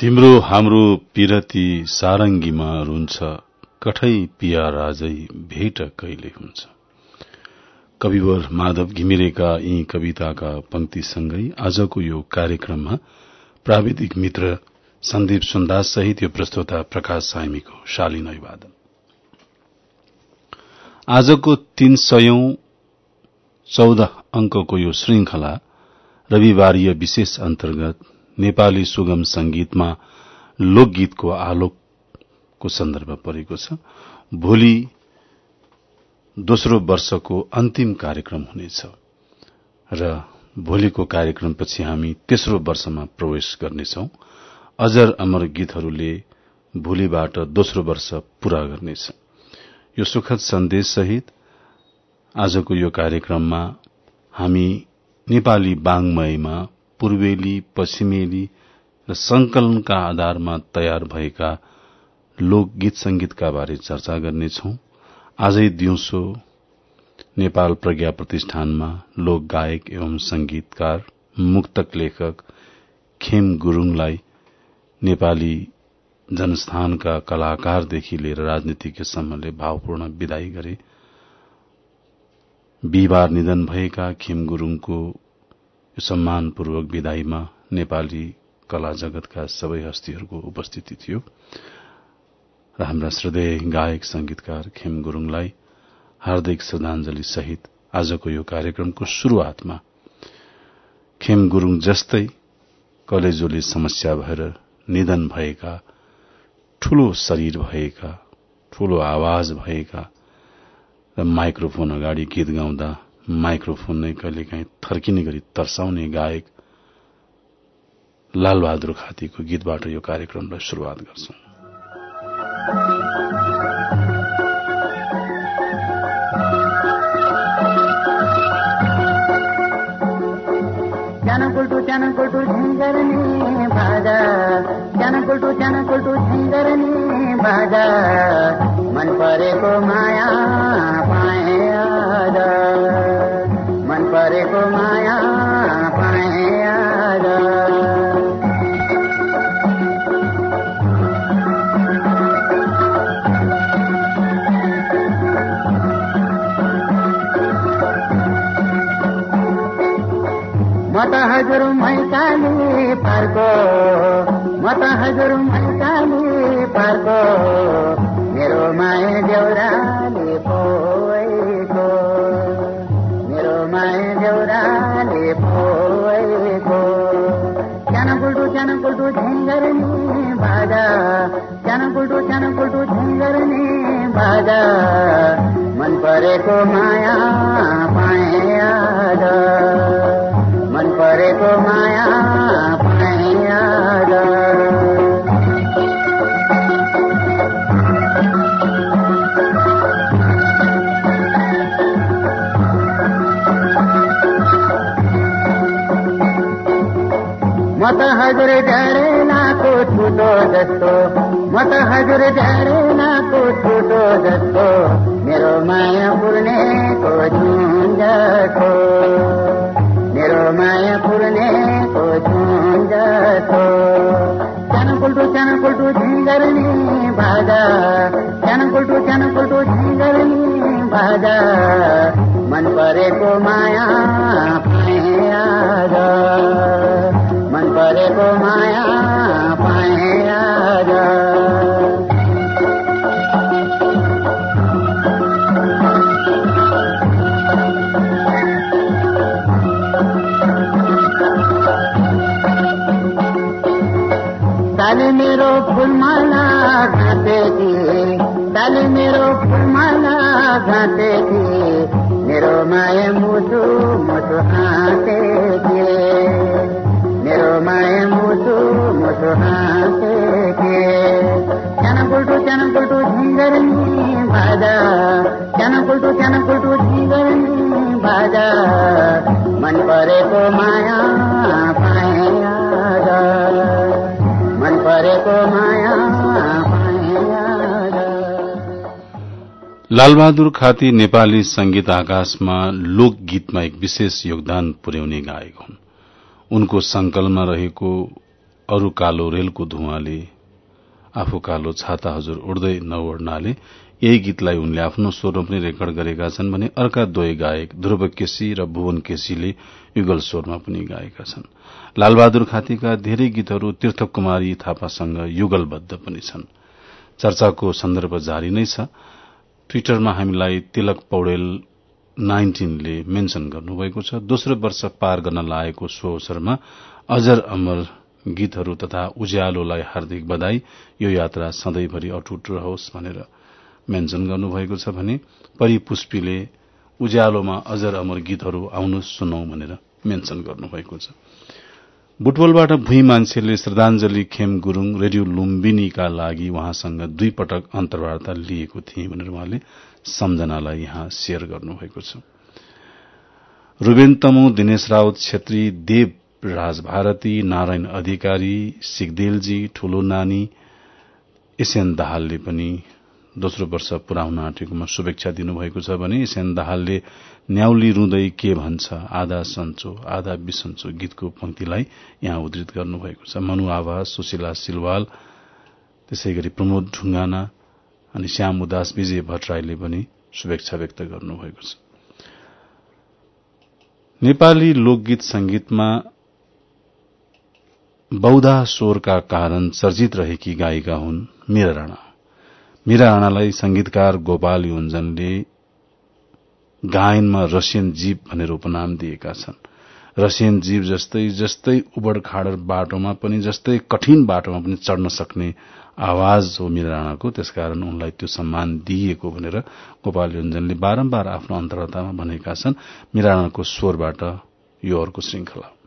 तिम्रो हाम्रो पिरती सारङ्गीमा रुन्छ कठै पिया राजै भेट कहिले हुन्छ? कविवर माधव घिमिरेका यी कविताका पंक्तिसँगै आजको यो कार्यक्रममा प्राविधिक मित्र सन्दीप सुन्दास सहित यो प्रस्तोता प्रकाश साइमीको शालीन अभिवादन। आजको तीन सयौं चौध अंकको यो श्रृंखला रविवारीय विशेष अन्तर्गत नेपाली सुगम संगीतमा लोकगीतको आलोकको सन्दर्भ परेको छ। भोलि दोस्रो वर्षको अन्तिम कार्यक्रम हुनेछ र भोलिको कार्यक्रमपछि हामी तेस्रो वर्षमा प्रवेश गर्नेछौ। अजर अमर गीतहरूले भोलिबाट दोस्रो वर्ष पूरा गर्नेछ। यो सुखद सन्देश सहित आजको यो कार्यक्रममा हामी नेपाली बाङ्मयमा पूर्वेली पश्चिमेली र संकलनका आधारमा तयार भएका लोकगीत संगीतका बारे चर्चा गर्नेछौ। आजै दिउँसो नेपाल प्रज्ञा प्रतिष्ठानमा लोक गायक एवं संगीतकार मुक्तक लेखक खेम गुरूङलाई नेपाली जनस्थानका कलाकारदेखि लिएर राजनीतिज्ञसम्मले भावपूर्ण विदाई गरे। बिहिबार निधन भएका खेम गुरूङको सम्मानपूर्वक विदाईमा नेपाली कला जगतका सबै हस्तीहरूको उपस्थिति थियो। र हाम्रा श्रद्धेय गायक संगीतकार खेम गुरूङलाई हार्दिक श्रद्धांजलि सहित आजको यो कार्यक्रमको शुरूआतमा खेम गुरूङ जस्तै कलेजोले समस्या भएर निधन भएका ठूलो शरीर भएका ठूलो आवाज भएका र माइक्रोफोन अगाडि गीत गाउँदा माइक्रोफोन नै कहिलेकाहीँ थर्किने गरी तर्साउने गायक लालबहादुर खातीको गीतबाट यो कार्यक्रमलाई शुरूआत गर्छौं। च्यानकुल्टु च्यानकुल्टु झिङ्गरनी भाजा च्यानकुल्टु च्यानकुल्टु झिङ्गरनी भाजा मन परेको माया पाए मन परेको माया म त हजुर मैकाली पार्को म हजुर मैकाली पार्को मेरो माया देउराले सानो कुल्टु झिङ्गरनी बाजा। सानो कुल्टु सानो कुल्टु झिङ्गरनी बाजा। मन परेको माया पाए आज। मन परेको माया पाए आज म त हजुर झरेनाको छुटो जस्तो म त हजुर झरेनाको छुटो जस्तो मेरो माया पुर्नेको झुन्जको मेरो माया पुर्नेको झुन्जको सानो कुल्टु सानो कुल्टु झिङ्गरनी भाजा। सानो कुल्टु सानो कुल्टु झिङ्गरनी भाजा। मन परेको माया पाए आज। परेको माया पाए आज डाली मेरो फुलमाला घाँटेकी डाली मेरो फुलमाला घाँटेकी मेरो माया मुटु मुटु हाँटेकी बाजा। बाजा। मन परेको माया मन लालबहादुर खाती नेपाली संगीत आकाशमा लोकगीतमा एक विशेष योगदान पुर्याउने गायक हुन्। उनको संकलनमा रहेको अरू कालो रेलको धुवाले आफू कालो छाता हजुर उड्दै नओड्नाले यही गीतलाई उनले आफ्नो स्वरमा पनि रेकर्ड गरेका छन् भने अर्का द्वय गायक ध्रुव केसी र भुवन केसीले युगल स्वरमा पनि गाएका छन्। लालबहादुर खातीका धेरै गीतहरू तीर्थ कुमारी थापासँग युगलबद्ध पनि छन्। चर्चाको सन्दर्भ जारी नै छ। ट्विटरमा हामीलाई तिलक पौडेल नाइन्टिनले मेन्शन गर्नुभएको छ। दोस्रो वर्ष पार गर्न लागेको सो अवसरमा अजर अमर गीतहरू तथा उज्यालोलाई हार्दिक बधाई। यो यात्रा सधैँभरि अटुट रहोस् भनेर मेन्शन गर्नुभएको छ भने परिपुष्पीले उज्यालोमा अजर अमर गीतहरू आउनु सुनौ भनेर मेन्शन गर्नुभएको छ। बुटबलबाट भुइँ मान्छेले श्रद्धाञ्जली खेम गुरूङ रेडियो लुम्बिनीका लागि उहाँसँग दुई पटक अन्तर्वार्ता लिएको थिए भनेर उहाँले सम्झनालाई यहाँ शेयर गर्नुभएको छ। रूबेन तमु दिनेश राउत छेत्री देव राज भारती नारायण अधिकारी सिगदेलजी ठूलो नानी एसएन दाहालले पनि दोस्रो वर्ष पुराउन आँटेकोमा शुभेच्छा दिनुभएको छ भने एसएन दाहालले न्याउली रुँदै के भन्छ आधा सन्चो आधा बिसन्चो गीतको पंक्तिलाई यहाँ उद्धत गर्नुभएको छ। मनु आवाज सुशीला सिलवाल त्यसै गरी प्रमोद ढुङ्गाना अनि श्याम उदास विजय भट्टराईले पनि शुभेच्छा व्यक्त गर्नुभएको छ। नेपाली लोकगीत संगीतमा बौद्धा स्वरका कारण चर्चित रहेकी गायिका हुन् मीरा राणा। मीरा राणालाई संगीतकार गोपाल योन्जनले गायनमा रसियन जीव भनेर उपनाम दिएका छन्। रसियन जीव जस्तै जस्तै उबड़ खाडर बाटोमा पनि जस्तै कठिन बाटोमा पनि चढ्न सक्ने आवाज हो मीरा राणाको। त्यसकारण उनलाई त्यो सम्मान दिइएको भनेर गोपाल योन्जनले बारम्बार आफ्नो अन्तरतामा भनेका छन्। मीरा राणाको स्वरबाट यो अर्को श्रृंखला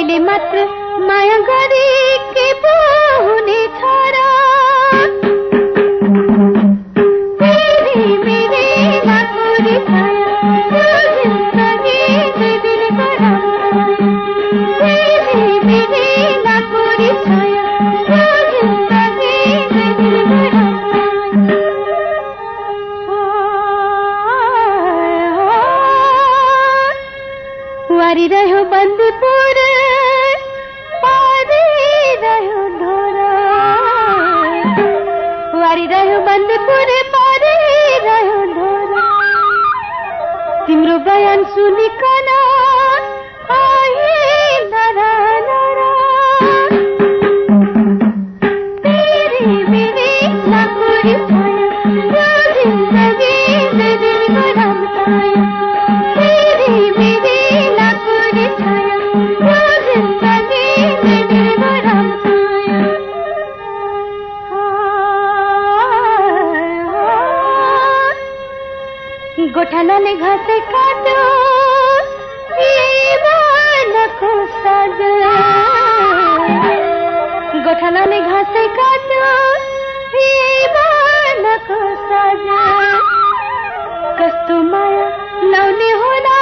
मैले मात्र माया गरे। खानाले घाँसै काट्यो सजा। कस्तो माया लाउने होला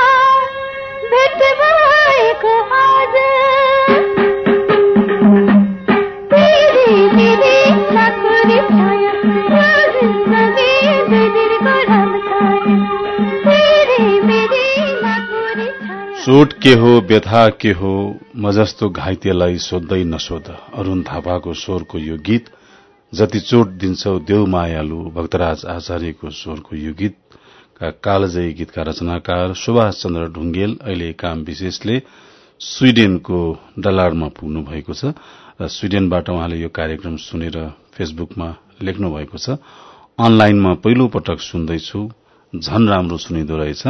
भेट भएको आज। चोट के हो व्यथा के हो म जस्तो घाइतेलाई सोद्धै नसोध। अरूण थापाको स्वरको यो गीत जति चोट दिन्छौ देव मायालु भक्तराज आचार्यको स्वरको यो गीतका कालजयी गीतका रचनाकार सुभाष चन्द्र ढुङ्गेल अहिले काम विशेषले स्वीडेनको डलाडमा पुग्नु भएको छ र स्वीडेनबाट उहाँले यो कार्यक्रम सुनेर फेसबुकमा लेख्नु भएको छ। अनलाइनमा पहिलो पटक सुन्दैछु। झन राम्रो सुनिदो रहेछ।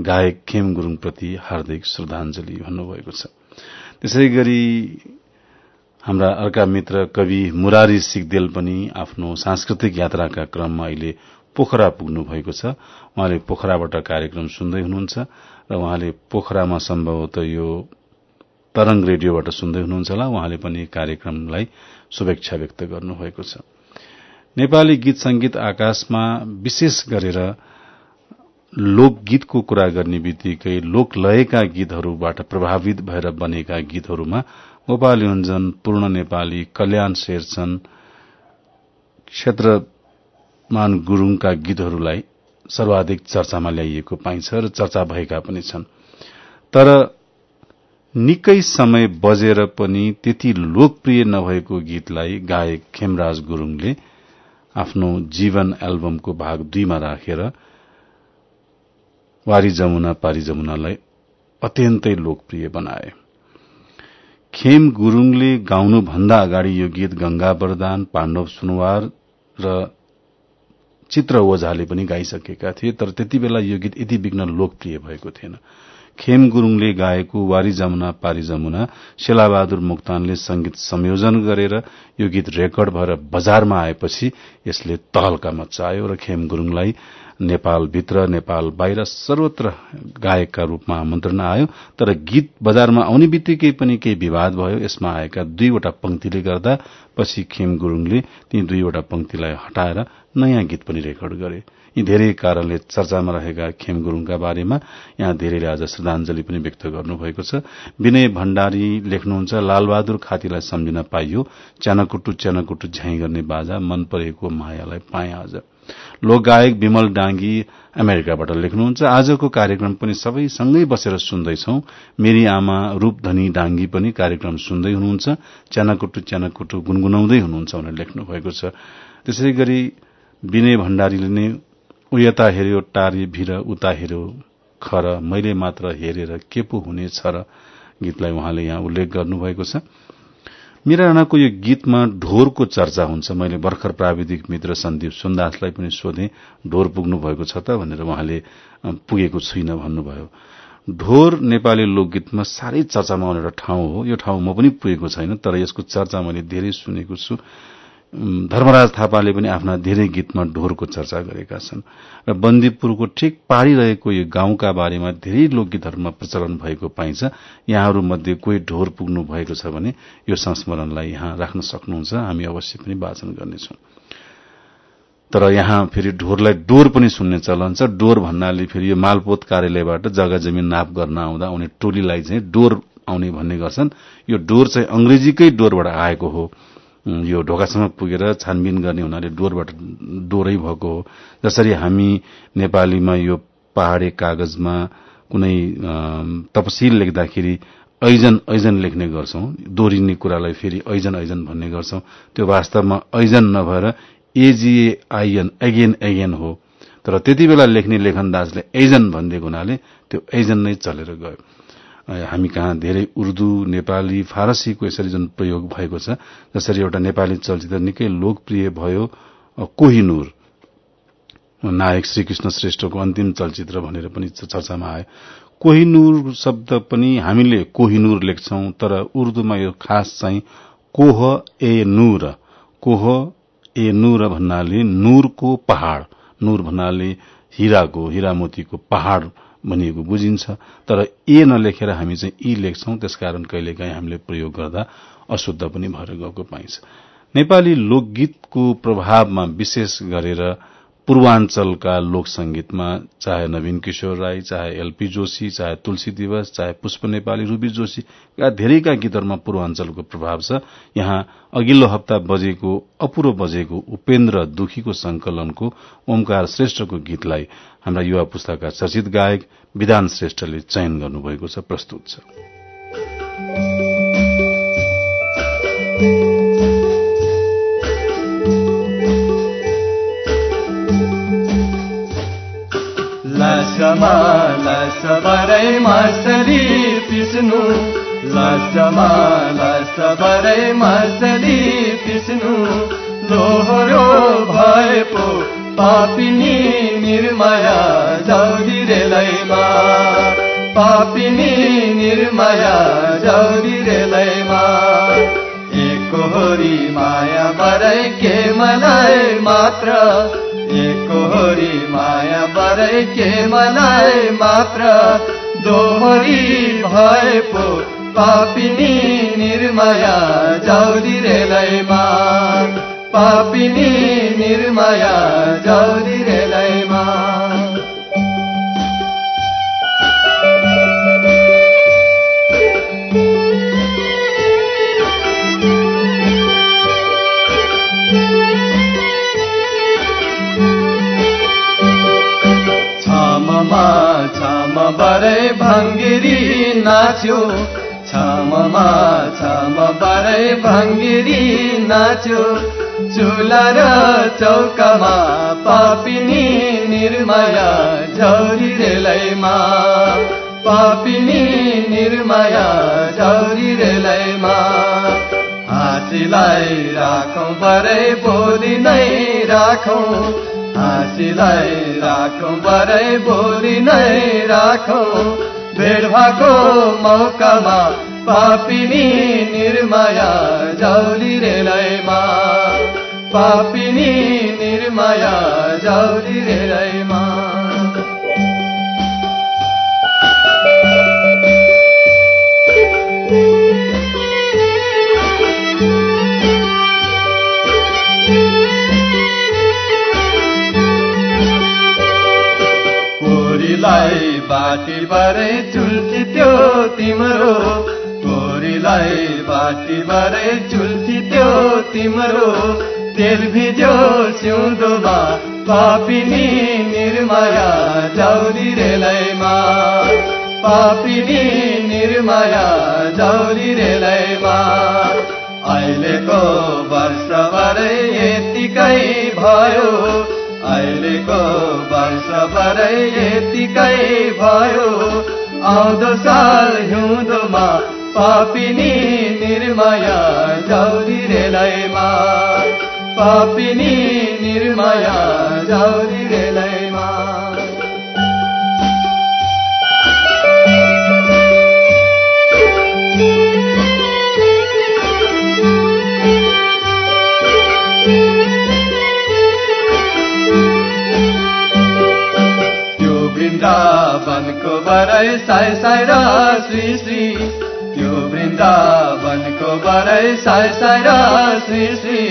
गायक खेम गुरूङप्रति हार्दिक श्रद्धांजलि भन्नुभएको छ। त्यसै गरी हाम्रा अर्का मित्र कवि मुरारी सिगदेल पनि आफ्नो सांस्कृतिक यात्राका क्रममा अहिले पोखरा पुग्नु भएको छ। उहाँले पोखराबाट कार्यक्रम सुन्दै हुनुहुन्छ र उहाँले पोखरामा सम्भवतः यो तरंग रेडियोबाट सुन्दै हुनुहुन्छ होला। उहाँले पनि कार्यक्रमलाई शुभेच्छा व्यक्त गर्नुभएको छ। नेपाली गीत संगीत आकाशमा विशेष गरेर लोकगीतको कुरा गर्ने बित्तिकै लोकलयका गीतहरूबाट प्रभावित भएर बनेका गीतहरूमा गोपाल योन्जन पूर्ण नेपाली कल्याण शेरचन क्षेत्रमान गुरूङका गीतहरूलाई सर्वाधिक चर्चामा ल्याइएको पाइन्छ र चर्चा भएका पनि छन्। तर निकै समय बजेर पनि त्यति लोकप्रिय नभएको गीतलाई गायक खेमराज गुरूङले आफ्नो जीवन एल्बमको भाग दुईमा राखेर वारी जमुना पारी जमुनालाई अत्यन्तै लोकप्रिय बनाए। खेम गुरूङले गाउनुभन्दा अगाडि यो गीत गंगा वरदान पाण्डव सुनवार र चित्र ओझाले पनि गाइसकेका थिए तर त्यति बेला यो गीत यति बिघ्न लोकप्रिय भएको थिएन। खेम गुरूङले गाएको वारी जमुना पारी जमुना शेलाबहादुर मुक्तानले संगीत संयोजन गरेर यो गीत रेकर्ड भएर बजारमा आएपछि यसले तहल्का मचायो र खेम गुरूङलाई नेपालभित्र नेपाल बाहिर सर्वत्र गायकका रूपमा आमन्त्रणा आयो। तर गीत बजारमा आउने बित्तिकै पनि केही विवाद भयो। यसमा आएका दुईवटा पंक्तिले गर्दा पछि खेम गुरूङले ती दुईवटा पंक्तिलाई हटाएर नयाँ गीत पनि रेकर्ड गरे। यी धेरै कारणले चर्चामा रहेका खेम गुरूङका बारेमा यहाँ धेरैले आज श्रद्धांजलि पनि व्यक्त गर्नुभएको छ। विनय भण्डारी लेख्नुहुन्छ लालबहादुर खातीलाई सम्झिन पाइयो च्यानकुटु च्यानकुटु झ्याई गर्ने बाजा मन परेको मायालाई पाए आज। लोकगायक विमल डाङ्गी अमेरिकाबाट लेख्नुहुन्छ। आजको कार्यक्रम पनि सबै सँगै बसेर सुन्दैछौ। मेरी आमा रूपधनी डाङ्गी पनि कार्यक्रम सुन्दै हुनुहुन्छ। च्यानाकुटु च्यानाकुटु गुनगुनाउँदै हुनुहुन्छ भनेर लेख्नु भएको छ। त्यसै गरी विनय भण्डारीले नै उयता हेर्यो टारे भिर उता हेर्यो खर मैले मात्र हेरेर के पो हुनेछ र गीतलाई उहाँले यहाँ उल्लेख गर्नुभएको छ। मेरा राणाको यो गीतमा ढोरको चर्चा हुन्छ। मैले भर्खर प्राविधिक मित्र सन्दीप सुन्दासलाई पनि सोधे ढोर पुग्नु भएको छ त भनेर उहाँले पुगेको छुइन भन्नुभयो। ढोर नेपाली लोकगीतमा साह्रै चर्चामा आउने एउटा ठाउँ हो। यो ठाउँ म पनि पुगेको छैन तर यसको चर्चा मैले धेरै सुनेको छु। धर्मराज थापाले पनि आफ्ना धेरै गीतमा ढोरको चर्चा गरेका छन् र बन्दीपुरको ठिक पारिरहेको यो गाउँका बारेमा धेरै लोकगीतहरूमा प्रचलन भएको पाइन्छ। यहाँहरू मध्ये कोही ढोर पुग्नु भएको छ भने यो संस्मरणलाई यहाँ राख्न सक्नुहुन्छ। हामी अवश्य पनि वाचन गर्नेछौं। तर यहाँ फेरि ढोरलाई डोर पनि सुन्ने चलन छ। डोर भन्नाले फेरि यो मालपोत कार्यालयबाट जग्गा जमिन नाप गर्न आउँदा आउने टोलीलाई चाहिँ डोर आउने भन्ने गर्छन्। यो डोर चाहिँ अंग्रेजीकै डोरबाट आएको हो। यो ढोकासम्म पुगेर छानबिन गर्ने हुनाले डोरबाट डोरै भएको हो। जसरी हामी नेपालीमा यो पहाड़े कागजमा कुनै तपसिल लेख्दाखेरि ऐजन ऐजन लेख्ने गर्छौं। दोहोरिने कुरालाई फेरि ऐजन ऐजन भन्ने गर्छौं। त्यो वास्तवमा ऐजन नभएर एजीएआईएन एगेन एगेन हो। तर त्यति बेला लेख्ने लेखनदासले एजन भनिदिएको हुनाले त्यो एजन नै चलेर गयो। हामी कहाँ धेरै उर्दू नेपाली फारसीको यसरी जुन प्रयोग भएको छ जसरी एउटा नेपाली चलचित्र निकै लोकप्रिय भयो कोहिनूर। नायक श्रीकृष्ण श्रेष्ठको अन्तिम चलचित्र भनेर पनि चर्चामा आयो। कोहिनूर शब्द पनि हामीले कोहिनूर लेख्छौं तर उर्दूमा यो खास चाहिँ कोह ए नूर। कोह ए नूर भन्नाले नूरको पहाड़। नूर भन्नाले हिराको हिरामोतीको पहाड़ भनिएको बुझिन्छ। तर ए नलेखेर हामी चाहिँ यी लेख्छौं त्यसकारण कहिलेकाहीँ हामीले प्रयोग गर्दा अशुद्ध पनि भएर गएको पाइन्छ। नेपाली लोकगीतको प्रभावमा विशेष गरेर पूर्वाञ्चलका लोक संगीतमा चाहे नवीन किशोर राई चाहे एलपी जोशी चाहे तुलसी दिवस चाहे पुष्प नेपाली रूबी जोशीका धेरैका गीतहरूमा पूर्वाञ्चलको प्रभाव छ। यहाँ अघिल्लो हप्ता बजेको अपुरो बजेको उपेन्द्र दुखीको संकलनको ओमकार श्रेष्ठको गीतलाई हाम्रा युवा पुस्ताका चर्चित गायक विधान श्रेष्ठले चयन गर्नुभएको छ प्रस्तुत छ। लस बरै मसरी पिस्नु। लोहरो भए पो पापिनी निर्मया जौदी रेलैमा पापिनी निर्मया रेलैमा एकोहोरी माया बरै के मलाई मात्र एकोहोरी माया बरै के मलाई मात्र दोहोरी भए पो पापिनी निर्मया जौदी रेलैमा पापिनी निर्मया रेलैमा छाममा बरै भङ्गिरी नाच्यो। छाममा छाम बरै भङ्गिरी नाच्यो। चुला र चौकामा पापिनी निर्मया झौरी रेलैमा पापिनी निर्मया झौरी रेलैमा हाँसीलाई राखौँ बरै बोली नै राखौँ। हाँसीलाई राखौँ बरै बोली नै राखौँ। भेट भएको मौकामा पापिनी निर्मया जौली रेलैमा पापिनी निर्मया जौली रेलैमा बाटी बारे चुल्ठी त्यो तिम्रो। कोरीलाई बाटी बारे चुल्ठी त्यो तिम्रो। तेल भिज्यो सिउँदोमा पापिनी निर्मया जौली रेलैमा पापिनी निर्मया जौली रेलैमा अहिलेको वर्षभरै यतिकै भयो। अहिलेको वर्षभरै यतिकै भयो। आउँदो साल हिउँदोमा पापिनी निर्मया जौरी रेलैमा पापिनी निर्मया जौरी बरै साई साई र श्री श्री। त्यो वृन्दावनको बरै साई साई र श्री श्री।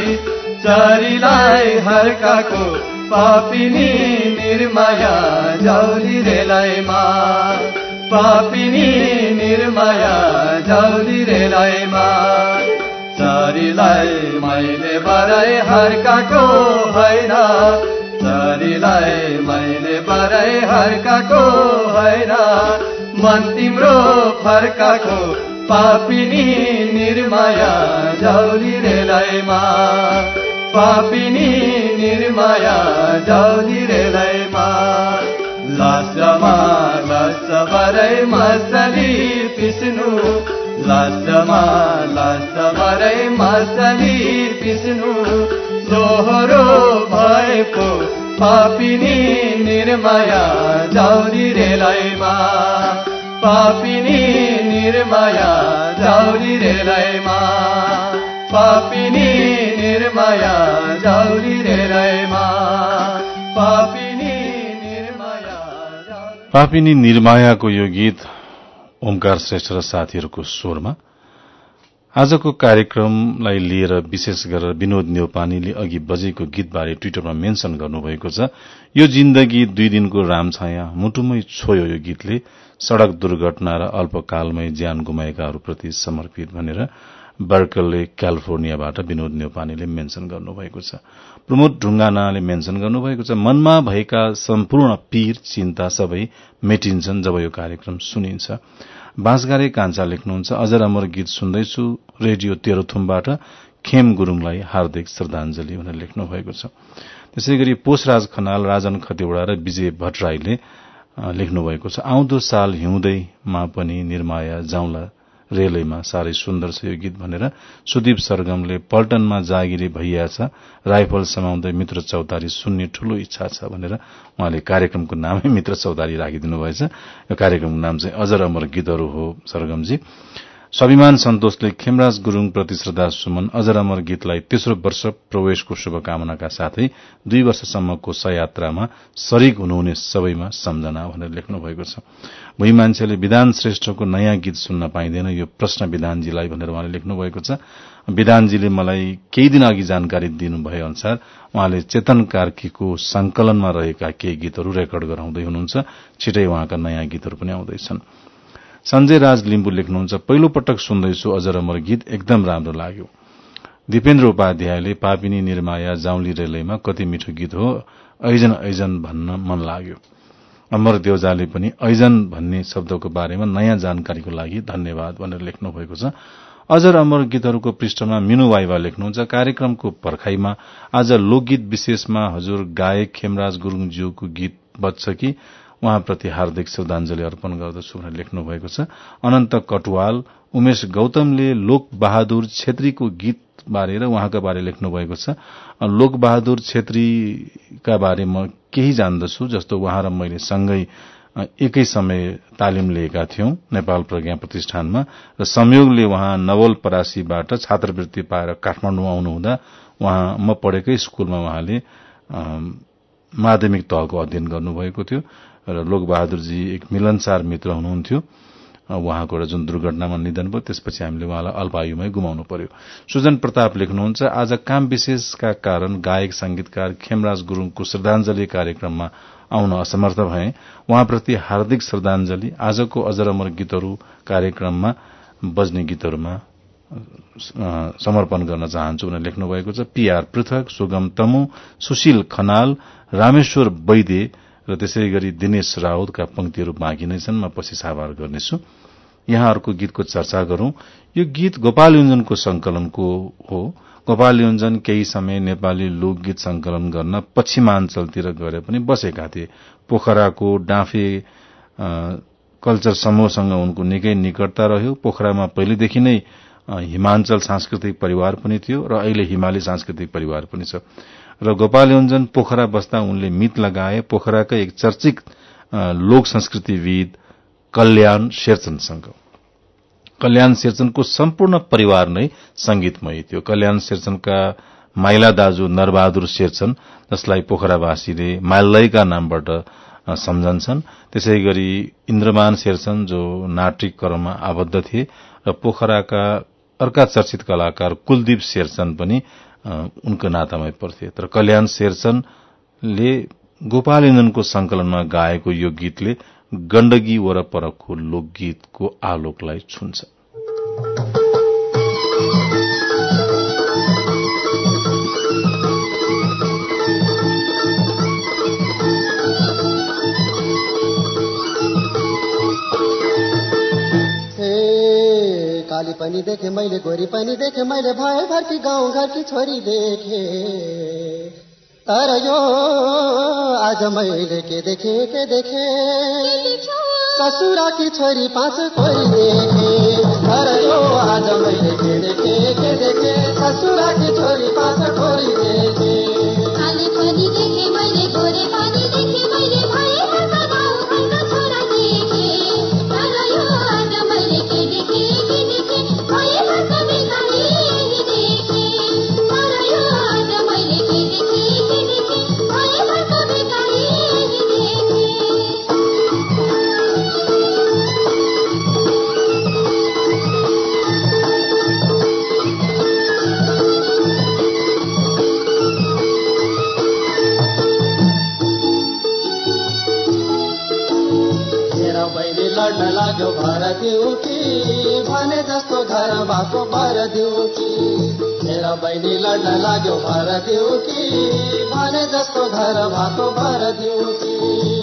चरीलाई हर्काको पापिनी निर्मया जौली रेलैमा पापिनी निर्मया जौली रेलैमा चरीलाई मैले बराई हर्काको होइन। चरीलाई मैले बराई हर्काको होइन मन तिम्रो फर्काको पापिनी निर्मया जौली रेलैमा पापिनी निर्मया जौली रेलैमा लास्रमा लस बरै मसली पिस्नु। लास्रमा लस बरै मसली पिस्नु। दोहोरो भएको पापिनी निर्मया जौली रेलैमा पापिनी निर्मया जौली रेलैमा पापिनी निर्मया जौली रेलैमा पापिनी पापिनी निर्मायाको यो गीत ओमकार श्रेष्ठ र साथीहरूको स्वरमा आजको कार्यक्रमलाई लिएर विशेष गरेर विनोद न्यौपानीले अघि बजेको गीतबारे ट्विटरमा मेन्शन गर्नुभएको छ। यो जिन्दगी दुई दिनको रामछाया मुटुमै छोयो यो गीतले। सड़क दुर्घटना र अल्पकालमै ज्यान गुमाएकाहरूप्रति समर्पित भनेर बर्कलले क्यालिफोर्नियाबाट विनोद न्यौपानीले मेन्शन गर्नुभएको छ। प्रमोद ढुङ्गानाले मेन्शन गर्नुभएको छ मनमा भएका सम्पूर्ण पीर चिन्ता सबै मेटिन्छन् जब यो कार्यक्रम सुनिन्छ। बाँसगारे कान्छा लेख्नुहुन्छ। अजर अमर गीत सुन्दैछु। रेडियो तेह्रथुमबाट खेम गुरूङलाई हार्दिक श्रद्धांजलि भनेर लेख्नु भएको छ। त्यसै गरी पोषराज खनाल राजन खतिवड़ा र विजय भट्टराईले लेख्नु भएको छ। आउँदो साल हिउँदैमा पनि निर्माया जाउँला रेलैमा साह्रै सुन्दर छ यो गीत भनेर सुदीप सरगमले पल्टनमा जागिरी भइया छ राइफल समाउँदै मित्र चौतारी सुन्ने ठूलो इच्छा छ भनेर उहाँले कार्यक्रमको नामै मित्र चौतारी राखिदिनु भएछ यो कार्यक्रमको नाम चाहिँ अजर अमर गीतहरू हो सरगमजी। स्वाभिमान सन्तोषले खेमराज गुरूङप्रति श्रद्धा सुमन अजर अमर गीतलाई तेस्रो वर्ष प्रवेशको शुभकामनाका साथै दुई वर्षसम्मको सयात्रामा शरीक हुनुहुने सबैमा सम्झना भनेर लेख्नु भएको छ। भुइँ मान्छेले विधान श्रेष्ठको नयाँ गीत सुन्न पाइँदैन यो प्रश्न विधानजीलाई भनेर उहाँले लेख्नु भएको छ। विधानजीले मलाई केही दिन अघि जानकारी दिनुभए अनुसार उहाँले चेतन कार्कीको संकलनमा रहेका केही गीतहरू रेकर्ड गराउँदै हुनुहुन्छ। छिटै उहाँका नयाँ गीतहरू पनि आउँदैछन्। संजय राज लिम्बू लेख्नुहुन्छ पहिलो पटक सुन्दैछु अजर अमर गीत एकदम राम्रो लाग्यो। दिपेन्द्र उपाध्यायले पापिनी निर्माया जाउली रेलैमा कति मिठो गीत हो ऐजन ऐजन भन्न मन लाग्यो। अमर देवजाले पनि ऐजन भन्ने शब्दको बारेमा नयाँ जानकारीको लागि धन्यवाद भनेर लेख्नु भएको छ अजर अमर गीतहरूको पृष्ठमा मिनु वाइवा लेख्नुहुन्छ। कार्यक्रमको पर्खाईमा आज लोकगीत विशेषमा हजुर गायक खेमराज गुरूङज्यूको गीत बज्छ कि उहाँप्रति हार्दिक श्रद्धांजलि अर्पण गर्दछु भनेर लेख्नु भएको छ। अनन्त कटुवाल उमेश गौतमले लोक बहादुर छेत्रीको गीत बारे र उहाँका बारे लेख्नु भएको छ। लोक बहादुर छेत्रीका बारे म केही जान्दछु जस्तो उहाँ र मैले सँगै एकै समय तालिम लिएका थियौं नेपाल प्रज्ञा प्रतिष्ठानमा र संयोगले उहाँ नवल परासीबाट छात्रवृत्ति पाएर काठमाडौँ आउनुहुँदा उहाँ म पढेकै स्कूलमा उहाँले माध्यमिक तहको अध्ययन गर्नुभएको थियो। र लोकबहादुरजी एक मिलनसार मित्र हुनुहुन्थ्यो। उहाँको एउटा जुन दुर्घटनामा निधन भयो त्यसपछि हामीले उहाँलाई अल्पायुमै गुमाउनु पर्यो। सुजन प्रताप लेख्नुहुन्छ आज काम विशेषका कारण गायक संगीतकार खेमराज गुरूङको श्रद्धांजलि कार्यक्रममा आउन असमर्थ भए। उहाँप्रति हार्दिक श्रद्धांजलि आजको अजर अमर गीतहरू कार्यक्रममा बज्ने गीतहरूमा समर्पण गर्न चाहन्छु। भनेर लेख्नु भएको छ पीआर पृथक सुगम तमु सुशील खनाल रामेश्वर वैद्य र त्यसै गरी दिनेश राउतका पंक्तिहरू बाँकी नै छन्। म पछि साभार गर्नेछु। यहाँहरूको गीतको चर्चा गरौं। यो गीत गोपाल योजनको संकलनको हो। गोपाल योजन केही समय नेपाली लोकगीत संकलन गर्न पश्चिमाञ्चलतिर गएर पनि बसेका थिए। पोखराको डाँफे कल्चर समूहसँग उनको निकै निकटता रह्यो। पोखरामा पहिलेदेखि नै हिमाञ्चल सांस्कृतिक परिवार पनि थियो र अहिले हिमाली सांस्कृतिक परिवार पनि छ। र गोपाल योजन पोखरा बस्दा उनले मित लगाए। पोखराका एक चर्चित लोक संस्कृतिविद कल्याण शेरचनसँग कल्याण शेरचनको सम्पूर्ण परिवार नै संगीतमय थियो। कल्याण शेरचनका माइला दाजु नरबहादुर शेरचन जसलाई पोखरावासीले माइल्लैका नामबाट सम्झन्छन्। त्यसै गरी इन्द्रमान शेरचन जो नाट्रिक कर्ममा आबद्ध थिए र पोखराका अर्का चर्चित कलाकार कुलदीप शेरचन पनि उनको नातामै पर्थे तर कल्याण शेरचनले गोपाल इन्दनको संकलनमा गाएको यो गीतले गण्डकी वरपरको लोकगीतको आलोकलाई छुन्छ। काली पनि देखे मैले गोरी पनि देखे मैले भए घरकी गाउँ घरकी छोरी देखे। तर यो आज मैले के देखे के देखे? ससुराकी छोरी पाँच कोही देखे। तर यो आज मैले के देखे के देखे? ससुराकी छोरी दिउ कि? भने जस्तो घर भएको भर दिउ कि? मेरा बहिनी लड्न लाग्यो भर दिउ कि? भने जस्तो घर भएको भर दिउ कि?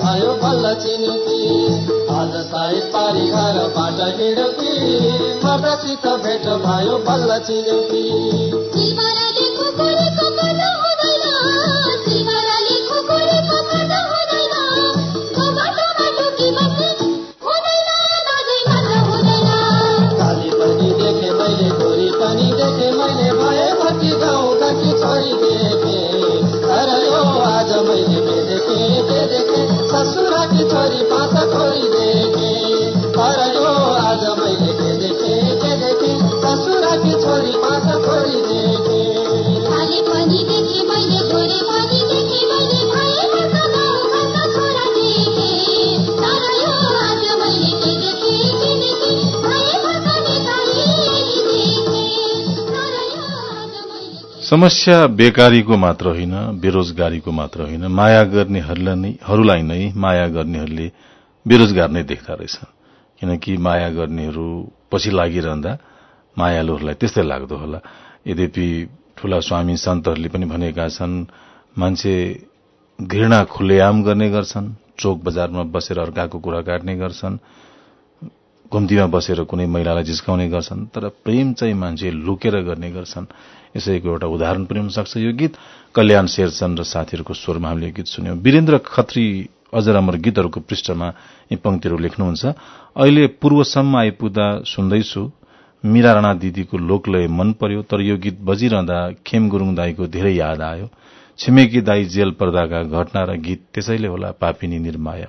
भयो बल्ल चिन्यो कि आज सायद पारी घर बाटै हिँड्यो कि मर्दसित भेट भयो बल्ल चिन्यो समस्या बेकारीको मात्र होइन बेरोजगारीको मात्र होइन। माया गर्नेहरूलाई नै माया गर्नेहरूले बेरोजगार नै देख्दा रहेछ किनकि माया गर्नेहरू पछि लागिरहँदा मायालुहरूलाई त्यस्तै लाग्दो होला। यद्यपि ठूला स्वामी सन्तहरूले पनि भनेका छन् मान्छे घृणा खुल्लेआम गर्ने गर्छन् चोक बजारमा बसेर अर्काको कुरा काट्ने गर्छन् घुम्तीमा बसेर कुनै महिलालाई जिस्काउने गर्छन् तर प्रेम चाहिँ मान्छे लुकेर गर्ने गर्छन्। यसैको एउटा उदाहरण पनि हुन सक्छ। यो गीत कल्याण शेरचन र साथीहरूको स्वरमा हामीले गीत सुन्यौं। वीरेन्द्र खत्री अजर अमर गीतहरूको पृष्ठमा यी पंक्तिहरू लेख्नुहुन्छ। अहिले पूर्वसम्म आइपुग्दा सुन्दैछु। मीरा राणा दिदीको लोकलय मन पर्यो तर यो गीत बजिरहँदा खेम गुरूङ दाईको धेरै याद आयो। छिमेकी दाई जेल पर्दाका घटना र गीत त्यसैले होला पापिनी निर्माया।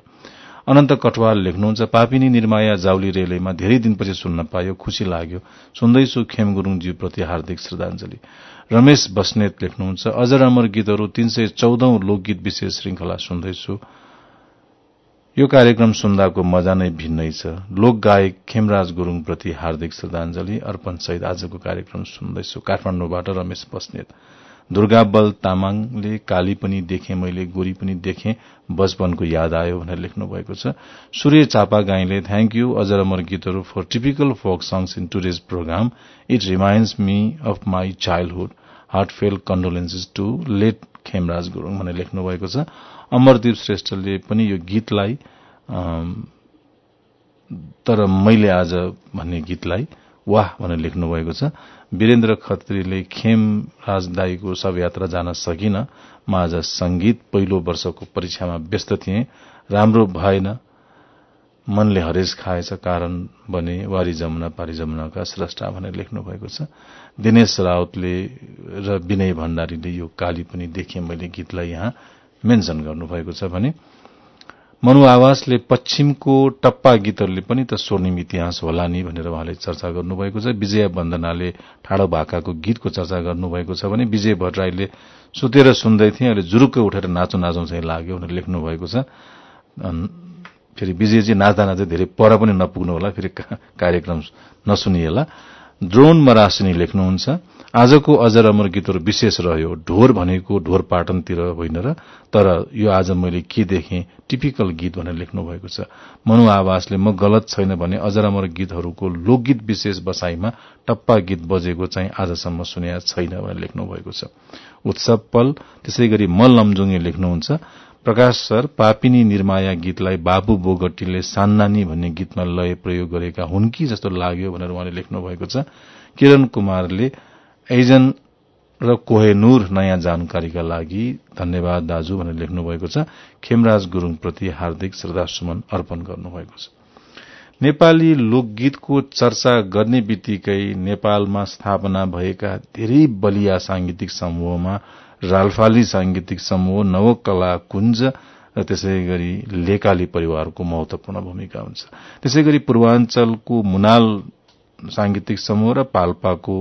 अनन्त कटवाल लेख्नुहुन्छ पापिनी निर्माया जाउली रेलेमा धेरै दिनपछि सुन्न पायो खुशी लाग्यो। सुन्दैछु खेम गुरूङज्यू प्रति हार्दिक श्रद्धाञ्जली। रमेश बस्नेत लेख्नुहुन्छ अजर अमर गीतहरू तीन सय चौधौं लोकगीत विशेष श्रृंखला सुन्दैछु यो कार्यक्रम सुन्दाको मजा नै भिन्नै छ। लोक गायक खेमराज गुरूङ प्रति हार्दिक श्रद्धाञ्जली अर्पण सहित आजको कार्यक्रम सुन्दैछु काठमाडौँबाट रमेश बस्नेत। दुर्गा बल तामाङले काली पनि देखे मैले गोरी पनि देखे बचपनको याद आयो भनेर लेख्नु भएको छ। सूर्य चापा गाईले थ्याङ्क यू अजर अमर गीतहरू for typical folk songs in today's programme it reminds me of my childhood heartfelt condolences to late Khemraj Gurung भनेर लेख्नु भएको छ। अमरदीप श्रेष्ठले पनि यो गीतलाई तर मैले आज भन्ने गीतलाई वाह भनेर लेख्नु भएको छ। वीरेन्द्र खत्रीले खेम राजदाईको शवयात्रा जान सकिन म आज संगीत पहिलो वर्षको परीक्षामा व्यस्त थिएँ। राम्रो भएन। मनले हरेस खाएछ कारण बने वारी जमुना पारी जमुनाका स्रष्टा भनेर लेख्नु भएको छ। दिनेश राउतले र विनय भण्डारीले यो काली पनि देखे मैले गीतलाई यहाँ मेन्सन गर्नुभएको छ भने मनु आवासले पश्चिमको टप्पा गीतहरूले पनि त स्वर्णिम इतिहास होला नि भनेर उहाँले चर्चा गर्नुभएको छ। विजय वन्दनाले ठाडो भाकाको गीतको चर्चा गर्नुभएको छ भने विजय भट्टराईले सुतेर सुन्दै थिए अहिले जुरुक्क उठेर नाचौं नाचौं चाहिँ लाग्यो भनेर लेख्नु भएको छ। फेरि विजयजी नाच्दा नाच्दै धेरै पर पनि नपुग्नु होला फेरि कार्यक्रम नसुनिएला। ड्रोन मरासिनी लेख्नुहुन्छ। आजको अजर अमर गीतहरू विशेष रह्यो ढोर भनेको ढोर पाटनतिर होइन र तर यो आज मैले के देखेँ टिपिकल गीत भनेर लेख्नु भएको छ। मनु आवासले म गलत छैन भने अजर अमर गीतहरूको लोकगीत विशेष बसाईमा टप्पा गीत बजेको चाहिँ आजसम्म सुनेका छैन भनेर लेख्नु भएको छ। उत्सव पल त्यसै गरी म लमजुङे लेख्नुहुन्छ प्रकाश सर पापिनी निर्माया गीतलाई बाबु बोगटीले सान्नानी भन्ने गीतमा लय प्रयोग गरेका हुन् कि जस्तो लाग्यो भनेर उहाँले लेख्नु भएको छ। किरण कुमारले एजन र कोहेनूर नयाँ जानकारीका लागि धन्यवाद दाजु भनेर लेख्नु भएको छ। खेमराज गुरूङप्रति हार्दिक श्रद्धासुमन अर्पण गर्नुभएको छ। नेपाली लोकगीतको चर्चा गर्ने बित्तिकै नेपालमा स्थापना भएका धेरै बलिया सांगीतिक समूहमा रालफाली सांगीतिक समूह नवकला कुञ्ज र त्यसै गरी लेकाली परिवारको महत्वपूर्ण भूमिका हुन्छ। त्यसै गरी पूर्वाञ्चलको मुनाल सांगीतिक समूह र पाल्पाको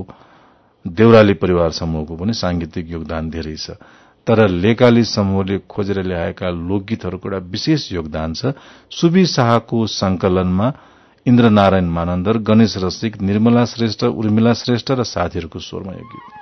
देउराली परिवार समूहको पनि सांगीतिक योगदान धेरै छ। तर लेकाली समूहले खोजेर ल्याएका लोकगीतहरूको एउटा विशेष योगदान छ। सुबी शाहको संकलनमा इन्द्रनारायण मानन्दर गणेश रसिक निर्मला श्रेष्ठ उर्मिला श्रेष्ठ र साथीहरूको स्वरमा यो गीत।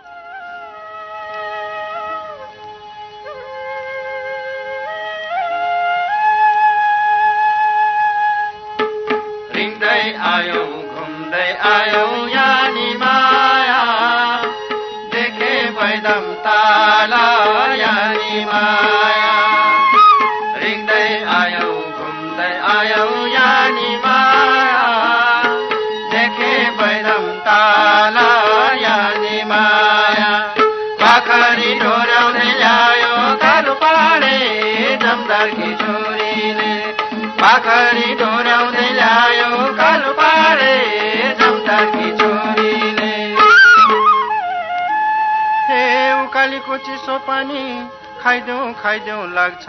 पानी खाइदेऊ खाइदेऊ लाग्छ।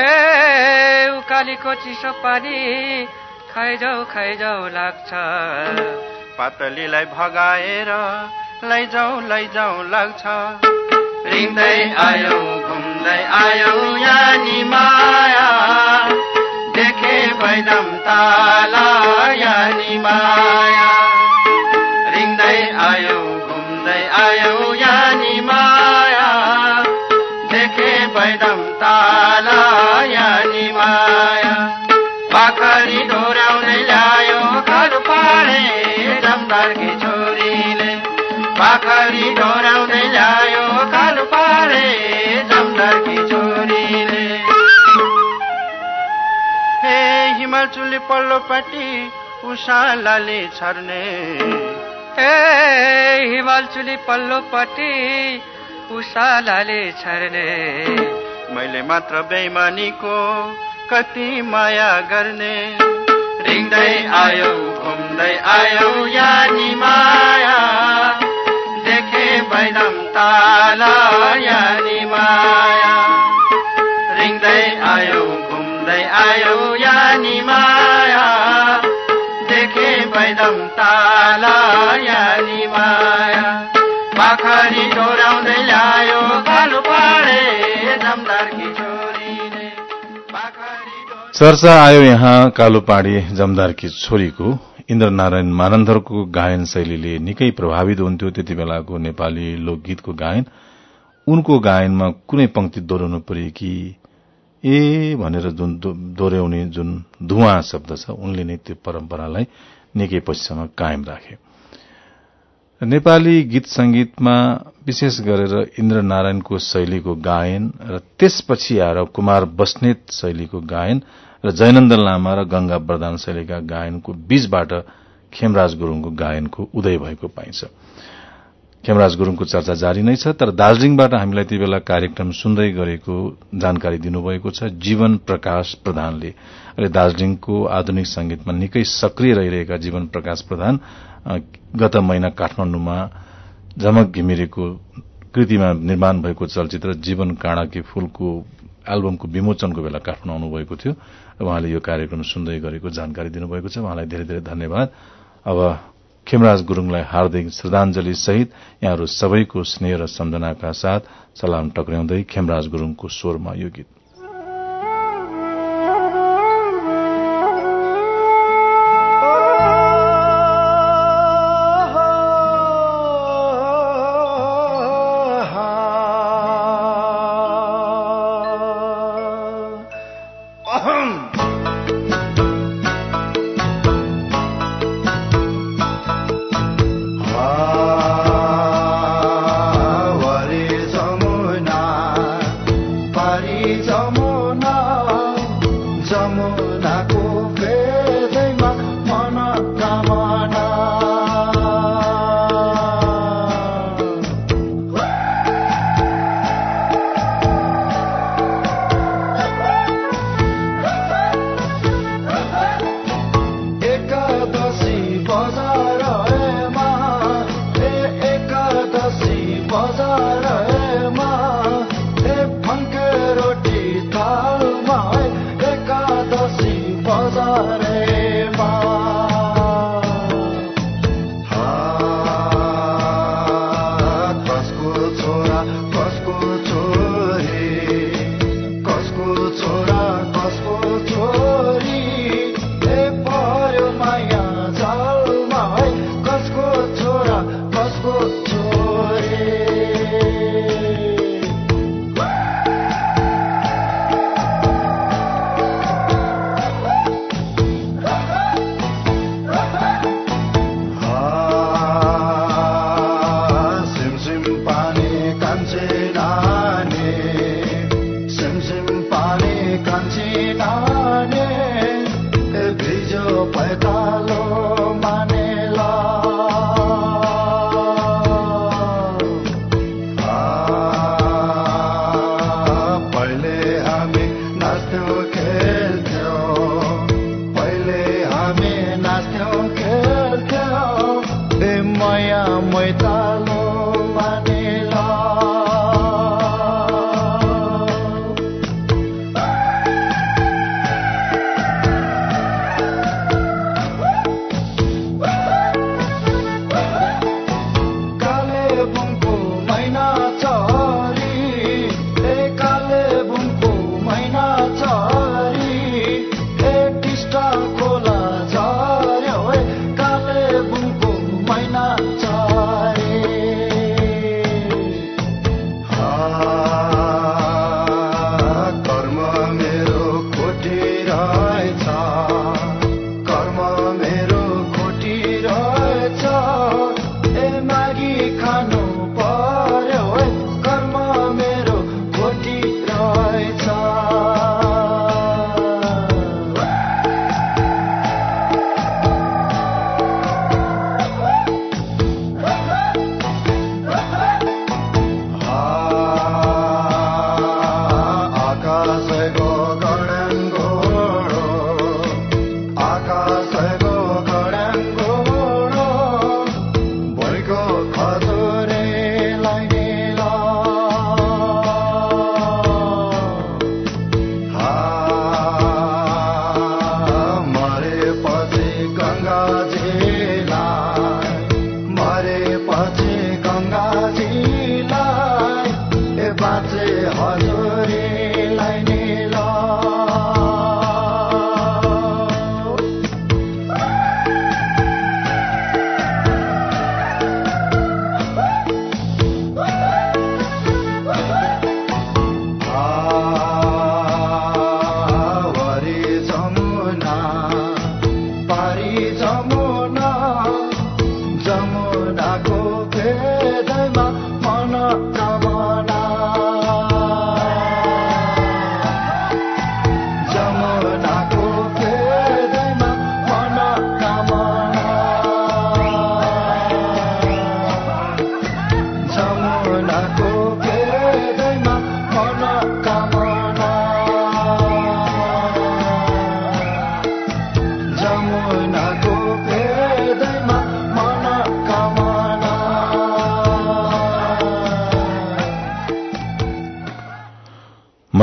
ए उकालीको चिसो पानी खाइजाउ खाइजाउ लाग्छ। पातलीलाई भगाएर लैजाऊ लैजाऊ लाग्छ। रिङ्दै आयो घुम्दै आयो यानी माया। देखे भैदम ताला यानी माया। रिङ्दै आयो देखे भैदम ताला यानी माया पाखरी डोराउँदै ल्यायो घर पाडे जमदारकी छोरीले पाखरी डोराउँदै ल्यायो कालो पाडे जमदारकी छोरीले हे हिमाल चुली पल्लोपट्टि उषालाले छर्ने ए हिमाल चुली पल्लोपट्टि उसालाले छर्ने मैले मात्र बेइमानीको कति माया गर्ने। रिङ्दै आयो घुम्दै आयो यानी माया। देखे बैदम ताला यानी माया। रिङ्दै आयो घुम्दै आयो यानी माया। देखे बैदम ताला यानी माया। पाखरी डोराउँदै ल्यायो चर्चा आयो यहाँ कालोपाडी जमदारकी छोरीको इन्द्रनारायण मानन्दरको गायन शैलीले निकै प्रभावित हुन्थ्यो त्यति बेलाको नेपाली लोकगीतको गायन। उनको गायनमा कुनै पंक्ति दोहोऱ्याउनु पर्यो कि ए भनेर जुन दोहोऱ्याउने जुन धुवा शब्द छ उनले नै त्यो परम्परालाई निकै पछिसम्म कायम राखे। नेपाली गीत संगीतमा विशेष गरेर इन्द्रनारायणको शैलीको गायन र त्यसपछि आएर कुमार बस्नेत शैलीको गायन र जयनन्द लामा र गंगा प्रधान शैलीका गायनको बीचबाट खेमराज गुरूङको गायनको उदय भएको पाइन्छ। खेमराज गुरूङको चर्चा जारी नै छ तर दार्जीलिङबाट हामीलाई ती बेला कार्यक्रम सुन्दै गरेको जानकारी दिनुभएको छ जीवन प्रकाश प्रधानले। अहिले दार्जीलिङको आधुनिक संगीतमा निकै सक्रिय रहिरहेका जीवन प्रकाश प्रधान गत महिना काठमाण्डुमा झमक घिमिरेको कृतिमा निर्माण भएको चलचित्र जीवन काँडाकी फूलको एल्बमको विमोचनको बेला काठमाडौँ आउनुभएको थियो। उहाँले यो कार्यक्रम सुन्दै गरेको जानकारी दिनुभएको छ। उहाँलाई धेरै धेरै धन्यवाद। अब खेमराज गुरूङलाई हार्दिक श्रद्धाञ्जली सहित यहाँहरू सबैको स्नेह र सम्झनाका साथ सलाम टक्र्याउँदै खेमराज गुरूङको स्वरमा यो गीत।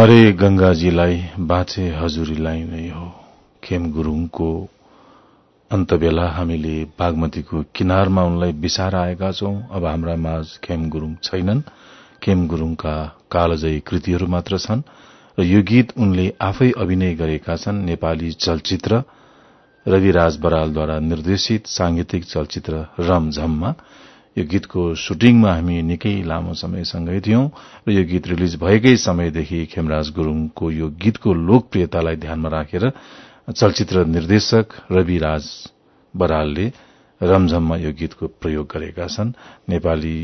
मरे गङ्गाजीलाई बाँचे हजुरीलाई नै हो। खेम गुरूङको अन्तबेला हामीले बागमतीको किनारमा उनलाई बिसार आएका छौं। अब हाम्रा माझ खेम गुरूङ छैनन्। खेम गुरूङका कालजयी कृतिहरू मात्र छन् र यो गीत उनले आफै अभिनय गरेका छन्। नेपाली चलचित्र रविराज बरालद्वारा निर्देशित सांगीतिक चलचित्र रमझममा। यो गीतको शुटिङमा हामी निकै लामो समयसँगै थियौं र यो गीत रिलिज भएकै समयदेखि खेमराज गुरूङको यो गीतको लोकप्रियतालाई ध्यानमा राखेर चलचित्र निर्देशक रविराज बरालले रमझममा यो गीतको प्रयोग गरेका छन्। नेपाली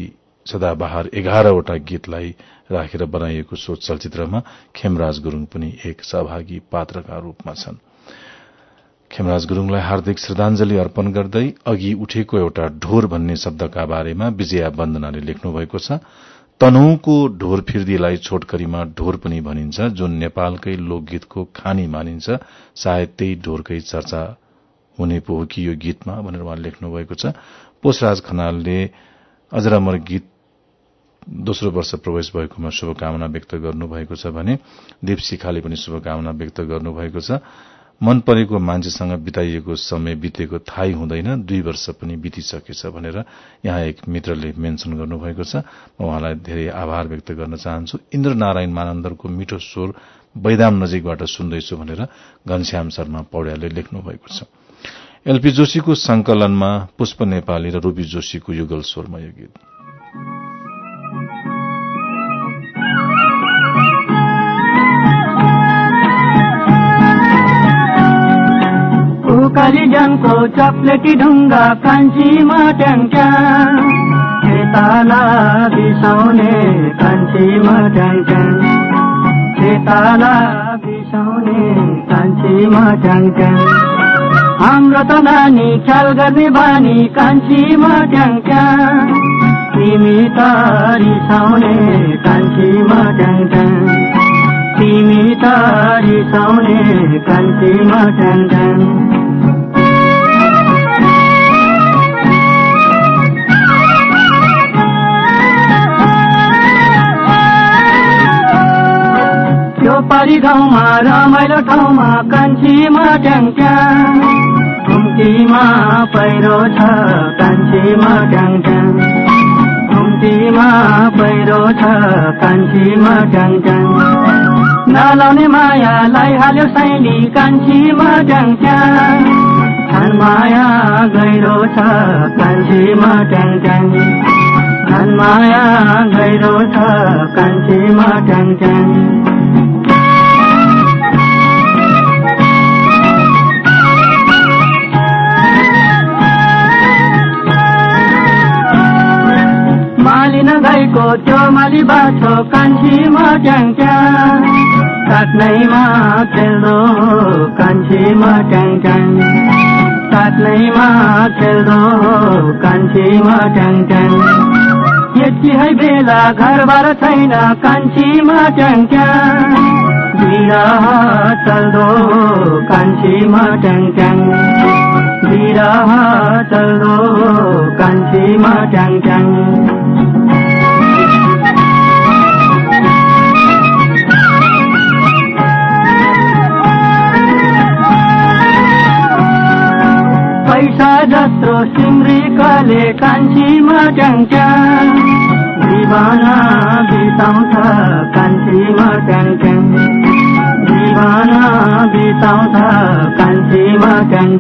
सदाबहार एघारवटा गीतलाई राखेर बनाइएको सो चलचित्रमा खेमराज गुरूङ पनि एक सहभागी पात्रका रूपमा छन्। खेमराज गुरूङलाई हार्दिक श्रद्धांजलि अर्पण गर्दै अघि उठेको एउटा ढोर भन्ने शब्दका बारेमा विजया वन्दनाले लेख्नु भएको छ तनहुको ढोर फिर्दीलाई छोटकरीमा ढोर पनि भनिन्छ जुन नेपालकै लोकगीतको खानी मानिन्छ। सायद त्यही ढोरकै चर्चा हुने पो हो कि यो गीतमा भनेर उहाँले लेख्नु भएको छ। पोषराज खनालले अजरामर गीत दोस्रो वर्ष प्रवेश भएकोमा शुभकामना व्यक्त गर्नुभएको छ भने दीप शिखाले पनि शुभकामना व्यक्त गर्नुभएको छ। मन परेको मान्छेसँग बिताइएको समय बितेको थाहै हुँदैन। दुई वर्ष पनि बितिसकेछ भनेर यहाँ एक मित्रले मेन्सन गर्नुभएको छ। म उहाँलाई धेरै आभार व्यक्त गर्न चाहन्छु। इन्द्र नारायण मानन्दरको मिठो स्वर बैदाम नजिकबाट सुन्दैछु भनेर घनश्याम शर्मा पौड्यालले लेख्नु भएको छ। एलपी जोशीको संकलनमा पुष्प नेपाली र रूपी जोशीको युगल स्वरमा यो गीत। कालीजनको चप्लेटी ढुङ्गा कान्छीमा ट्याङ्क्या। खेताला बिसाउने कान्छीमा ट्याङ्क्या। खेताला बिसा रिसाउने कान्छीमा ट्याङ ट्याङ हाम्रो त नानी ख्याल गर्ने बानी कान्छीमा ट्याङ ट्याङ तिमी त रिसाउने कान्छीमा ट्याङ ट्याङ तिमी त रिसाउने कान्छीमा ट्याङ पारी गाउँमा रमाइलो ठाउँमा कान्छीमा ट्याङ घुम्तीमा पहिरो छ कान्छीमा ट्याङ ट्याङ घुम्तीमा पहिरो छ कान्छीमा ट्याङ ट्याङ नलाउने मायालाई हाल्यो साइली कान्छीमा ट्याङ छान माया गहिरो छ कान्छीमा ट्याङ छान माया गहिरो छ कान्छीमा ट्याङ मालिन गएको त्यो माली बाछो कान्छीमा ट्याङ ट्याङ काट्नैमा खेल्दो कान्छीमा ट्याङ ट्याङ काट्नैमा खेल्दो कान्छीमा ट्याङ ट्याङ यति है बेला घरबार छैन कान्छीमा ट्याङ ट्याङ बिरह चल्दो कान्छीमा ट्याङ ट्याङ बिरह चल्दो कान्छीमा ट्याङ ट्याङ पैसा जत्रो सिम्री कले कान्छीमा ट्याङ दिवाना बिताउँछ कान्छीमा ट्याङ दिवाना बिताउँछ कान्छीमा ट्याङ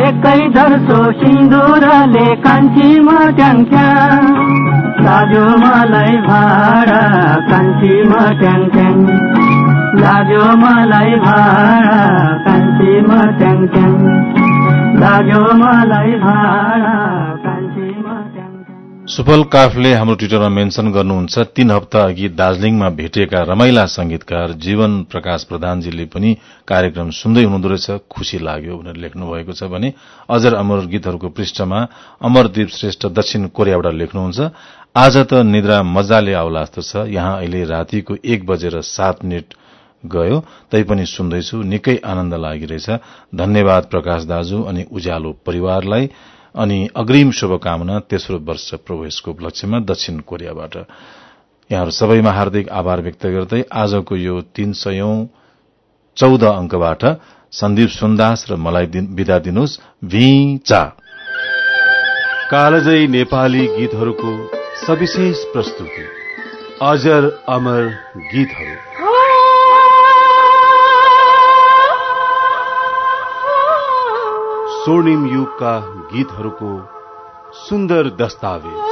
एकै धर्सो सिन्दुरले कान्छीमा ट्याङ लाग्यो मलाई भाडा कान्छीमा ट्याङ लाग्यो मलाई भाडा कान्छीमा ट्याङ सुफल काफले हाम्रो ट्विटरमा मेन्सन गर्नुहुन्छ तीन हप्ता अघि दार्जीलिङमा भेटिएका रमाइला संगीतकार जीवन प्रकाश प्रधानजीले पनि कार्यक्रम सुन्दै हुनुहुँदो रहेछ खुशी लाग्यो भनेर लेख्नु भएको छ भने अजर अमर गीतहरूको पृष्ठमा अमरदीप श्रेष्ठ दक्षिण कोरियाबाट लेख्नुहुन्छ आज त निद्रा मजाले आउला जस्तो छ यहाँ अहिले रातिको एक बजेर सात मिनट गयो। तैपनि सुन्दैछु निकै आनन्द लागिरहेछ। धन्यवाद प्रकाश दाजु अनि उज्यालो परिवारलाई। अनि अग्रिम शुभकामना तेस्रो वर्ष प्रवेशको उपलक्ष्यमा दक्षिण कोरियाबाट। यहाँहरू सबैमा हार्दिक आभार व्यक्त गर्दै आजको यो तीन सयौं चौध अंकबाट सन्दीप सुन्दास र मलाई विदा दिनुहोस्। भिचा कालजयी नेपाली गीतहरूको सविशेष प्रस्तुति। अजर अमर गीतहरू। स्वर्णिम युग का गीतहरूको सुन्दर दस्तावेज़।